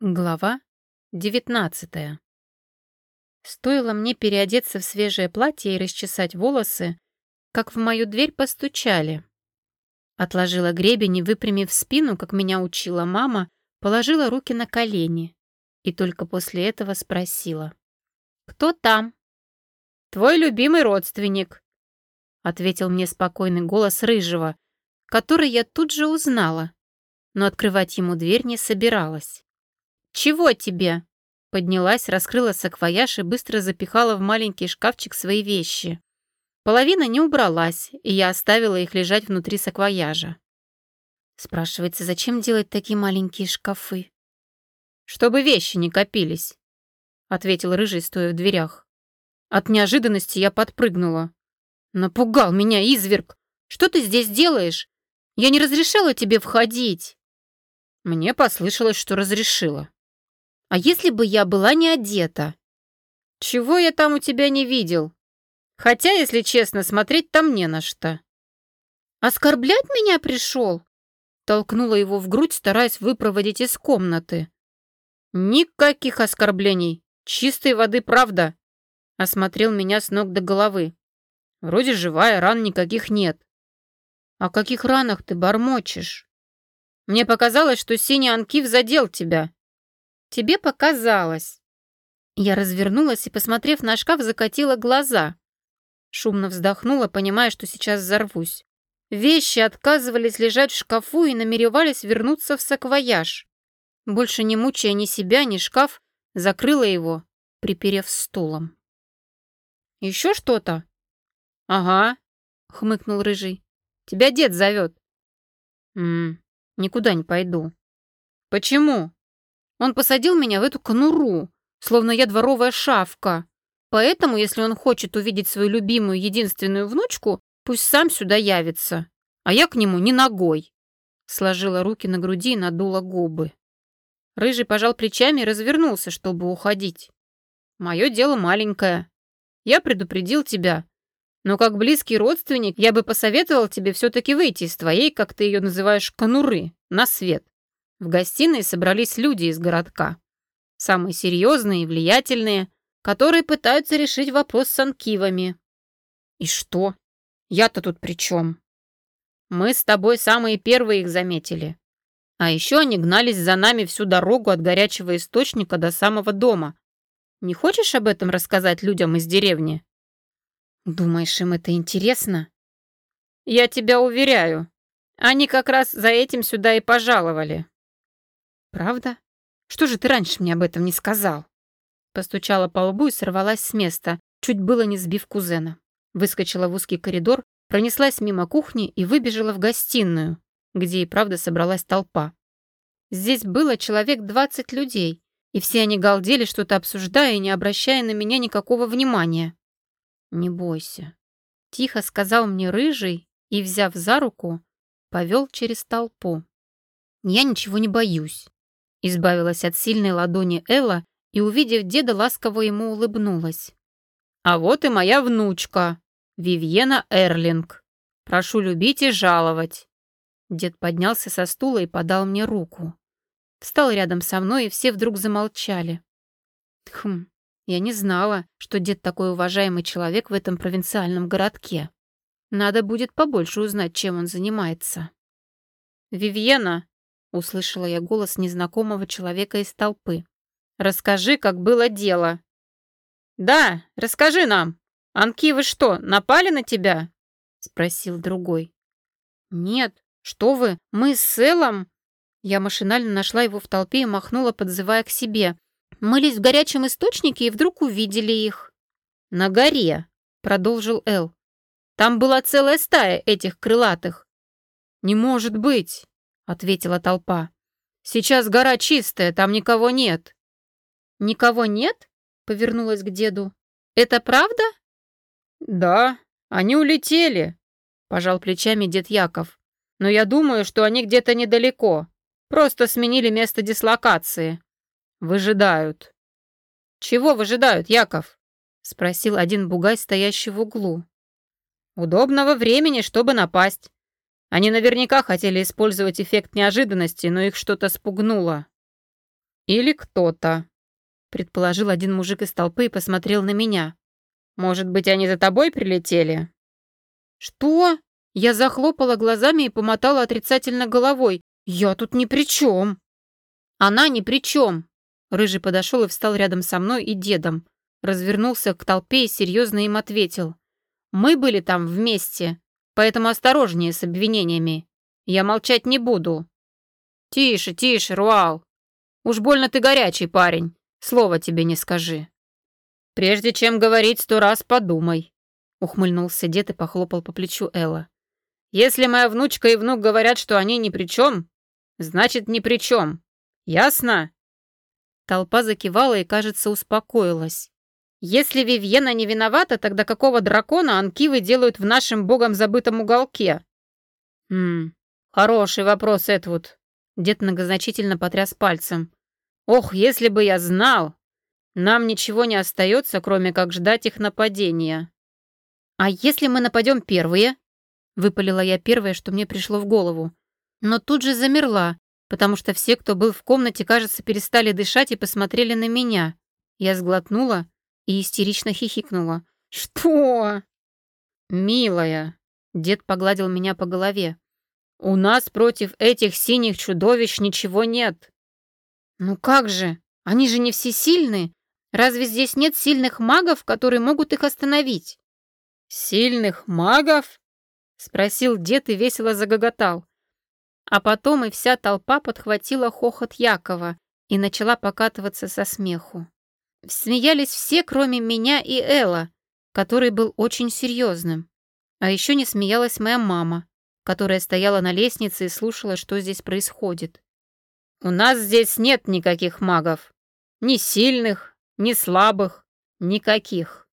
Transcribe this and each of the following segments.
Глава 19 Стоило мне переодеться в свежее платье и расчесать волосы, как в мою дверь постучали. Отложила гребень и, выпрямив спину, как меня учила мама, положила руки на колени и только после этого спросила. «Кто там?» «Твой любимый родственник», — ответил мне спокойный голос Рыжего, который я тут же узнала, но открывать ему дверь не собиралась. «Чего тебе?» Поднялась, раскрыла саквояж и быстро запихала в маленький шкафчик свои вещи. Половина не убралась, и я оставила их лежать внутри саквояжа. Спрашивается, зачем делать такие маленькие шкафы? «Чтобы вещи не копились», — ответил Рыжий, стоя в дверях. От неожиданности я подпрыгнула. «Напугал меня, изверг! Что ты здесь делаешь? Я не разрешала тебе входить!» Мне послышалось, что разрешила. А если бы я была не одета? Чего я там у тебя не видел? Хотя, если честно, смотреть там не на что. Оскорблять меня пришел? Толкнула его в грудь, стараясь выпроводить из комнаты. Никаких оскорблений. Чистой воды правда. Осмотрел меня с ног до головы. Вроде живая, ран никаких нет. О каких ранах ты бормочешь? Мне показалось, что синий анкив задел тебя. Тебе показалось». Я развернулась и, посмотрев на шкаф, закатила глаза. Шумно вздохнула, понимая, что сейчас взорвусь. Вещи отказывались лежать в шкафу и намеревались вернуться в саквояж. Больше не мучая ни себя, ни шкаф, закрыла его, приперев стулом. «Еще что-то?» «Ага», — хмыкнул Рыжий. «Тебя дед зовет». «Ммм, никуда не пойду». «Почему?» Он посадил меня в эту конуру, словно я дворовая шавка. Поэтому, если он хочет увидеть свою любимую единственную внучку, пусть сам сюда явится. А я к нему не ногой. Сложила руки на груди и надула губы. Рыжий пожал плечами и развернулся, чтобы уходить. Мое дело маленькое. Я предупредил тебя. Но как близкий родственник я бы посоветовал тебе все-таки выйти из твоей, как ты ее называешь, конуры, на свет. В гостиной собрались люди из городка. Самые серьезные и влиятельные, которые пытаются решить вопрос с анкивами. И что? Я-то тут при чем? Мы с тобой самые первые их заметили. А еще они гнались за нами всю дорогу от горячего источника до самого дома. Не хочешь об этом рассказать людям из деревни? Думаешь, им это интересно? Я тебя уверяю, они как раз за этим сюда и пожаловали. «Правда? Что же ты раньше мне об этом не сказал?» Постучала по лбу и сорвалась с места, чуть было не сбив кузена. Выскочила в узкий коридор, пронеслась мимо кухни и выбежала в гостиную, где и правда собралась толпа. Здесь было человек двадцать людей, и все они галдели, что-то обсуждая и не обращая на меня никакого внимания. «Не бойся», — тихо сказал мне рыжий и, взяв за руку, повел через толпу. «Я ничего не боюсь. Избавилась от сильной ладони Элла и, увидев деда, ласково ему улыбнулась. «А вот и моя внучка, Вивьена Эрлинг. Прошу любить и жаловать». Дед поднялся со стула и подал мне руку. Встал рядом со мной, и все вдруг замолчали. Хм, я не знала, что дед такой уважаемый человек в этом провинциальном городке. Надо будет побольше узнать, чем он занимается. «Вивьена, Услышала я голос незнакомого человека из толпы. «Расскажи, как было дело». «Да, расскажи нам. Анки, вы что, напали на тебя?» Спросил другой. «Нет, что вы, мы с Селом...» Я машинально нашла его в толпе и махнула, подзывая к себе. Мылись в горячем источнике и вдруг увидели их. «На горе», — продолжил Эл. «Там была целая стая этих крылатых». «Не может быть!» Ответила толпа. «Сейчас гора чистая, там никого нет». «Никого нет?» — повернулась к деду. «Это правда?» «Да, они улетели», — пожал плечами дед Яков. «Но я думаю, что они где-то недалеко. Просто сменили место дислокации. Выжидают». «Чего выжидают, Яков?» — спросил один бугай, стоящий в углу. «Удобного времени, чтобы напасть. Они наверняка хотели использовать эффект неожиданности, но их что-то спугнуло. «Или кто-то», — предположил один мужик из толпы и посмотрел на меня. «Может быть, они за тобой прилетели?» «Что?» Я захлопала глазами и помотала отрицательно головой. «Я тут ни при чем!» «Она ни при чем!» Рыжий подошел и встал рядом со мной и дедом. Развернулся к толпе и серьезно им ответил. «Мы были там вместе, поэтому осторожнее с обвинениями. Я молчать не буду». «Тише, тише, Руал. Уж больно ты горячий парень. Слова тебе не скажи». «Прежде чем говорить, сто раз подумай», — ухмыльнулся дед и похлопал по плечу Элла. «Если моя внучка и внук говорят, что они ни при чем, значит, ни при чем. Ясно?» Толпа закивала и, кажется, успокоилась. «Если Вивьена не виновата, тогда какого дракона анкивы делают в нашем богом забытом уголке?» «Хм, хороший вопрос, Эдвуд». Дед многозначительно потряс пальцем. «Ох, если бы я знал! Нам ничего не остается, кроме как ждать их нападения». «А если мы нападем первые?» Выпалила я первое, что мне пришло в голову. Но тут же замерла, потому что все, кто был в комнате, кажется, перестали дышать и посмотрели на меня. Я сглотнула и истерично хихикнула. «Что?» «Милая», — дед погладил меня по голове, «у нас против этих синих чудовищ ничего нет». «Ну как же? Они же не все сильные. Разве здесь нет сильных магов, которые могут их остановить?» «Сильных магов?» — спросил дед и весело загоготал. А потом и вся толпа подхватила хохот Якова и начала покатываться со смеху. Смеялись все, кроме меня и Элла, который был очень серьезным. А еще не смеялась моя мама, которая стояла на лестнице и слушала, что здесь происходит. «У нас здесь нет никаких магов. Ни сильных, ни слабых, никаких.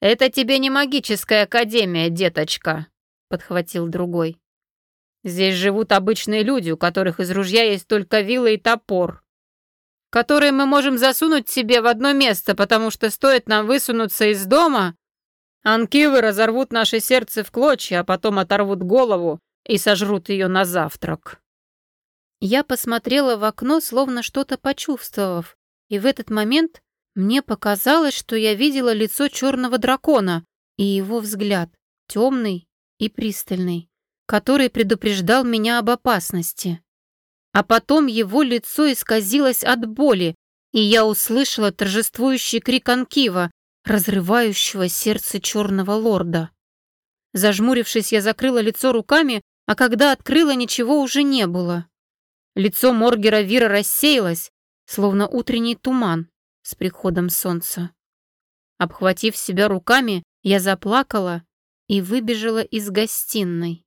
«Это тебе не магическая академия, деточка», — подхватил другой. «Здесь живут обычные люди, у которых из ружья есть только вилла и топор, которые мы можем засунуть себе в одно место, потому что стоит нам высунуться из дома, анкивы разорвут наше сердце в клочья, а потом оторвут голову и сожрут ее на завтрак». Я посмотрела в окно, словно что-то почувствовав, и в этот момент мне показалось, что я видела лицо черного дракона и его взгляд, темный и пристальный, который предупреждал меня об опасности. А потом его лицо исказилось от боли, и я услышала торжествующий крик Анкива, разрывающего сердце черного лорда. Зажмурившись, я закрыла лицо руками, а когда открыла, ничего уже не было. Лицо Моргера Вира рассеялось, словно утренний туман с приходом солнца. Обхватив себя руками, я заплакала и выбежала из гостиной.